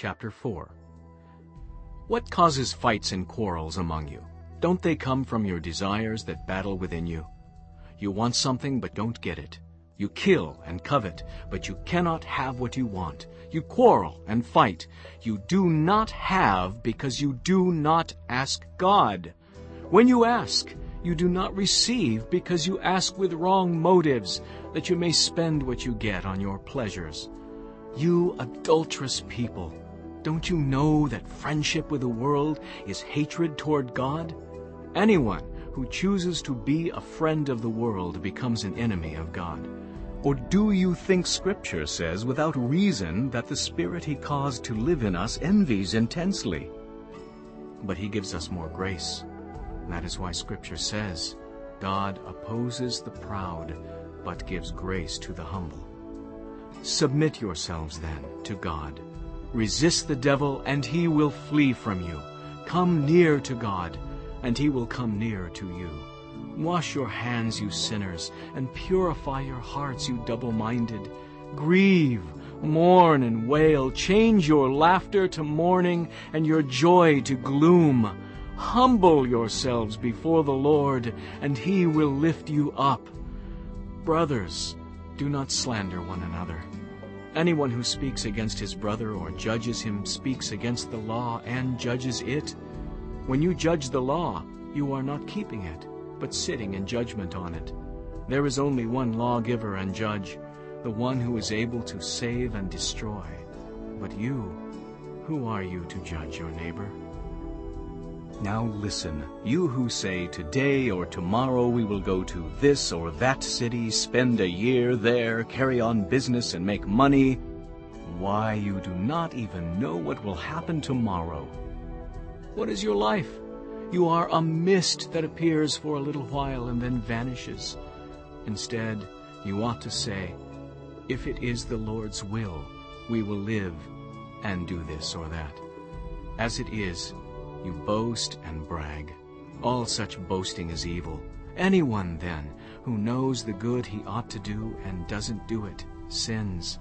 chapter 4 What causes fights and quarrels among you? Don't they come from your desires that battle within you? You want something but don't get it. You kill and covet, but you cannot have what you want. You quarrel and fight. You do not have because you do not ask God. When you ask, you do not receive because you ask with wrong motives, that you may spend what you get on your pleasures. You adulterous people, don't you know that friendship with the world is hatred toward God? Anyone who chooses to be a friend of the world becomes an enemy of God. Or do you think Scripture says without reason that the Spirit He caused to live in us envies intensely? But He gives us more grace. That is why Scripture says, God opposes the proud, but gives grace to the humble. Submit yourselves then to God. Resist the devil, and he will flee from you. Come near to God, and he will come near to you. Wash your hands, you sinners, and purify your hearts, you double-minded. Grieve, mourn, and wail. Change your laughter to mourning, and your joy to gloom. Humble yourselves before the Lord, and he will lift you up. Brothers, do not slander one another. Anyone who speaks against his brother or judges him speaks against the law and judges it. When you judge the law, you are not keeping it, but sitting in judgment on it. There is only one lawgiver and judge, the one who is able to save and destroy. But you, who are you to judge your neighbor? Now listen, you who say, Today or tomorrow we will go to this or that city, spend a year there, carry on business and make money. Why, you do not even know what will happen tomorrow. What is your life? You are a mist that appears for a little while and then vanishes. Instead, you ought to say, If it is the Lord's will, we will live and do this or that. As it is, you boast and brag. All such boasting is evil. Anyone, then, who knows the good he ought to do and doesn't do it, sins.